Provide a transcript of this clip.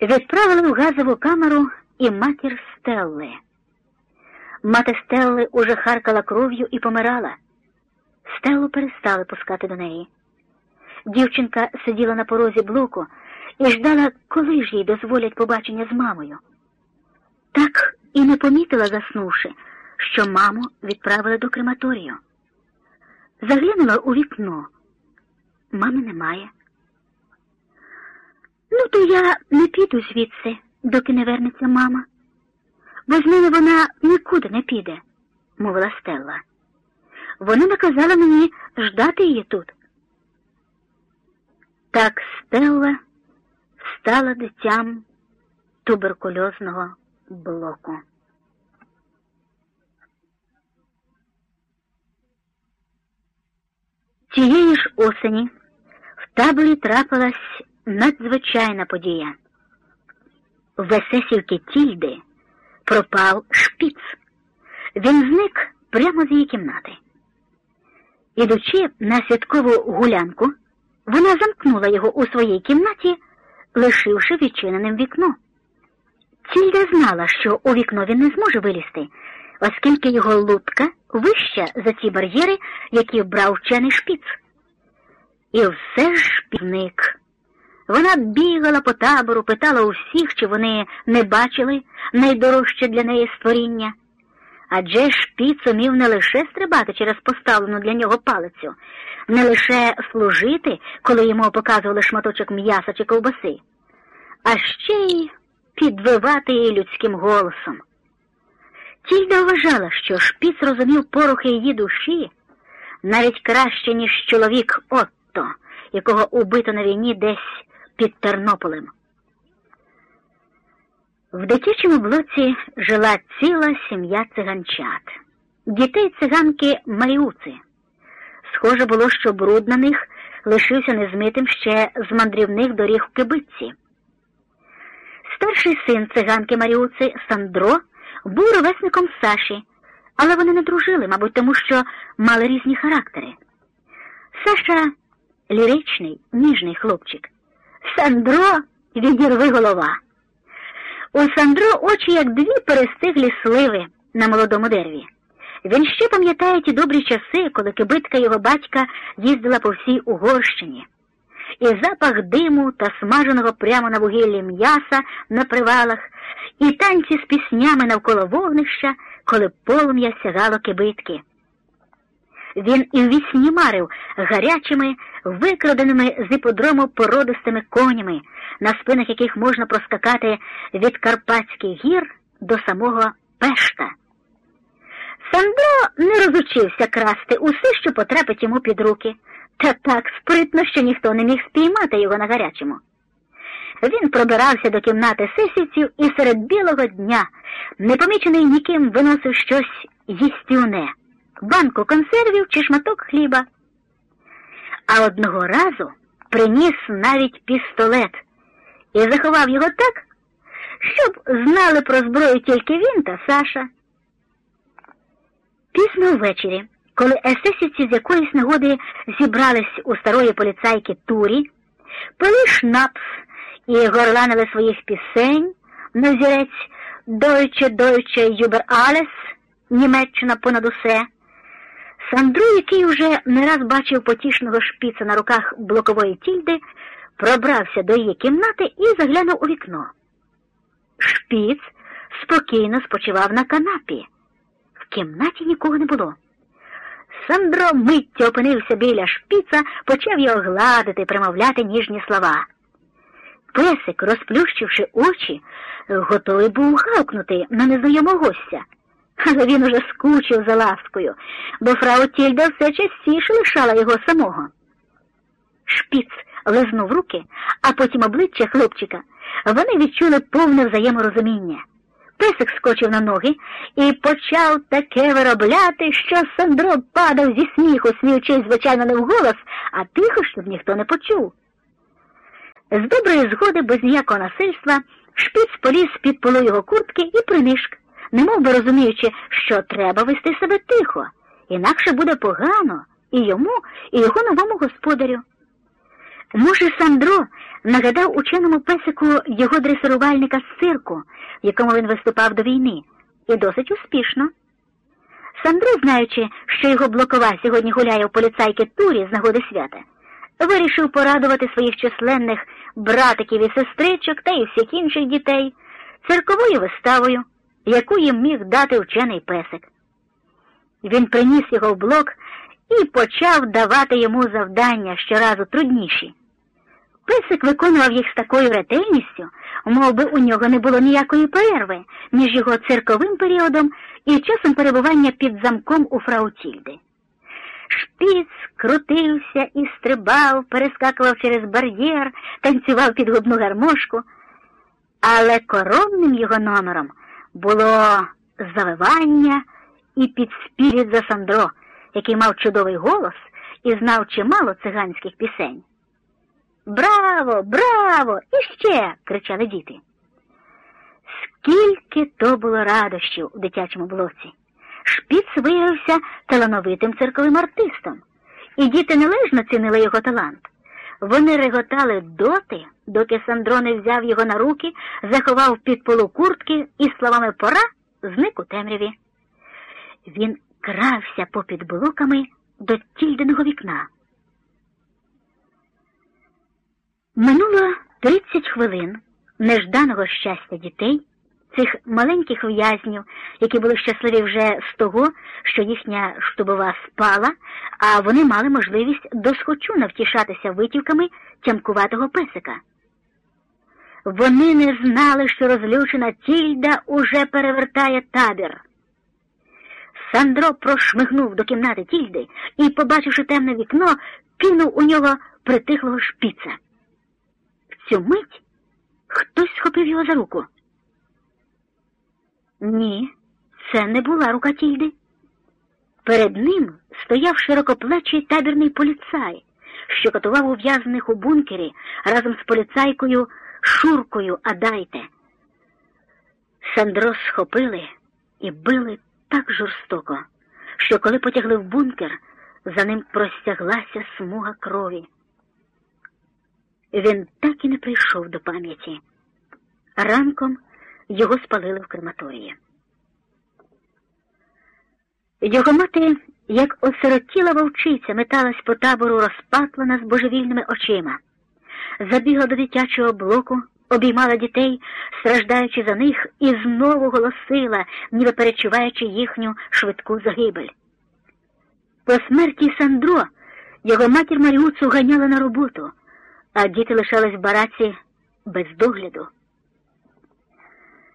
Відправили в газову камеру і матір Стелли. Мати Стелли уже харкала кров'ю і помирала. Стеллу перестали пускати до неї. Дівчинка сиділа на порозі блоку і ждала, коли ж їй дозволять побачення з мамою. Так і не помітила, заснувши, що маму відправили до крематорію. Заглянула у вікно. Мами немає. Ну, то я не піду звідси, доки не вернеться мама, бо з мене вона нікуди не піде, мовила Стелла. Вони наказали мені ждати її тут. Так Стелла стала дитям туберкульозного блоку. Тієї ж осені в таборі трапилась надзвичайна подія. В есесівки Тільди пропав шпіц. Він зник прямо з її кімнати. Ідучи на святкову гулянку, вона замкнула його у своїй кімнаті, лишивши відчиненим вікно. Тільда знала, що у вікно він не зможе вилізти, оскільки його лутка вища за ті бар'єри, які брав вчений шпіц. І все ж півник. Вона бігала по табору, питала у всіх, чи вони не бачили найдорожче для неї створіння. Адже шпіц умів не лише стрибати через поставлену для нього палицю, не лише служити, коли йому показували шматочок м'яса чи ковбаси, а ще й підвивати її людським голосом. Тільда вважала, що шпіц розумів порухи її душі навіть краще, ніж чоловік Отто, якого убито на війні десь під Тернополем. В дитячому блоці жила ціла сім'я циганчат, дітей циганки Маріуци. Схоже було, що бруд на них лишився незмитим ще з мандрівних доріг в кибитці. Старший син циганки Маріуци Сандро був ровесником Саші, але вони не дружили, мабуть, тому що мали різні характери. Саша ліричний, ніжний хлопчик. Сандро відірви голова. У Сандро очі, як дві перестиглі сливи на молодому дереві. Він ще пам'ятає ті добрі часи, коли кибитка його батька їздила по всій Угорщині. І запах диму та смаженого прямо на вугіллі м'яса на привалах, і танці з піснями навколо вогнища, коли полум'я сягало кибитки. Він і в вісні марив гарячими, викраденими з іподрому породистими конями, на спинах яких можна проскакати від Карпатських гір до самого Пешта. Сандро не розучився красти усе, що потрапить йому під руки, та так спритно, що ніхто не міг спіймати його на гарячому. Він пробирався до кімнати сесівців і серед білого дня, непомічений ніким, виносив щось їстівне, банку консервів чи шматок хліба. А одного разу приніс навіть пістолет і заховав його так, щоб знали про зброю тільки він та Саша. Пізно ввечері, коли есесівці з якоїсь нагоди зібрались у старої поліцайки Турі, пили шнапс і горланили своїх пісень на взірець Deutsche, Deutsche, über alles, Німеччина понад усе. Сандру, який уже не раз бачив потішного шпіца на руках блокової Тільди, пробрався до її кімнати і заглянув у вікно. Шпіц спокійно спочивав на канапі. В кімнаті нікого не було. Сандро миттю опинився біля шпіца, почав його гладити, примовляти ніжні слова. Песик, розплющивши очі, готовий був гавкнути на незнайомого гостя. Але він уже скучив за ласкою, бо фрау Тільда все частіше лишала його самого. Шпіц лизнув руки, а потім обличчя хлопчика. Вони відчули повне взаєморозуміння. Песик скочив на ноги і почав таке виробляти, що Сандро падав зі сміху, сміючись, звичайно, не вголос, а тихо, щоб ніхто не почув. З доброї згоди, без ніякого насильства, шпіц поліз під полу його куртки і принишк, немов би розуміючи, що треба вести себе тихо, інакше буде погано і йому, і його новому господарю. Може, Сандро нагадав ученому песику його дресирувальника з цирку, в якому він виступав до війни, і досить успішно. Сандро, знаючи, що його блокова сьогодні гуляє у поліцайки турі з нагоди свята, вирішив порадувати своїх численних братиків і сестричок та й всіх інших дітей цирковою виставою, яку їм міг дати вчений песик. Він приніс його в блок і почав давати йому завдання щоразу трудніші. Песик виконував їх з такою ретельністю, мов би у нього не було ніякої перерви між його цирковим періодом і часом перебування під замком у фраутільди. Шпіц крутився і стрибав, перескакував через бар'єр, танцював під губну гармошку, але коронним його номером було завивання і підспівіт за Сандро, який мав чудовий голос і знав чимало циганських пісень. Браво, браво! Іще. кричали діти. Скільки то було радощів у дитячому блоці. Шпіц виявився талановитим цирковим артистом, і діти належно цінили його талант. Вони реготали доти, доки Сандро не взяв його на руки, заховав під полу куртки і словами пора зник у темряві. Він крався попід блоками до тільденого вікна. Минуло тридцять хвилин нежданого щастя дітей, цих маленьких в'язнів, які були щасливі вже з того, що їхня штубова спала, а вони мали можливість досхочу навтішатися витівками тямкуватого песика. Вони не знали, що розлючена тільда уже перевертає табір. Сандро прошмигнув до кімнати тільди і, побачивши темне вікно, кинув у нього притихлого шпіца. В цю мить хтось схопив його за руку. Ні, це не була рука тільди. Перед ним стояв широкоплечий табірний поліцай, що катував ув'язаних у бункері разом з поліцайкою Шуркою Адайте. Сандро схопили і били так жорстоко, що коли потягли в бункер, за ним простяглася смуга крові. Він так і не прийшов до пам'яті. Ранком його спалили в крематорії. Його мати, як осиротіла вовчиця, металась по табору розпатлена з божевільними очима, забігла до дитячого блоку, обіймала дітей, страждаючи за них, і знову голосила, ніби перечуваючи їхню швидку загибель. По смерті Сандро його матір Маріуцу ганяла на роботу, а діти лишались в бараці без догляду.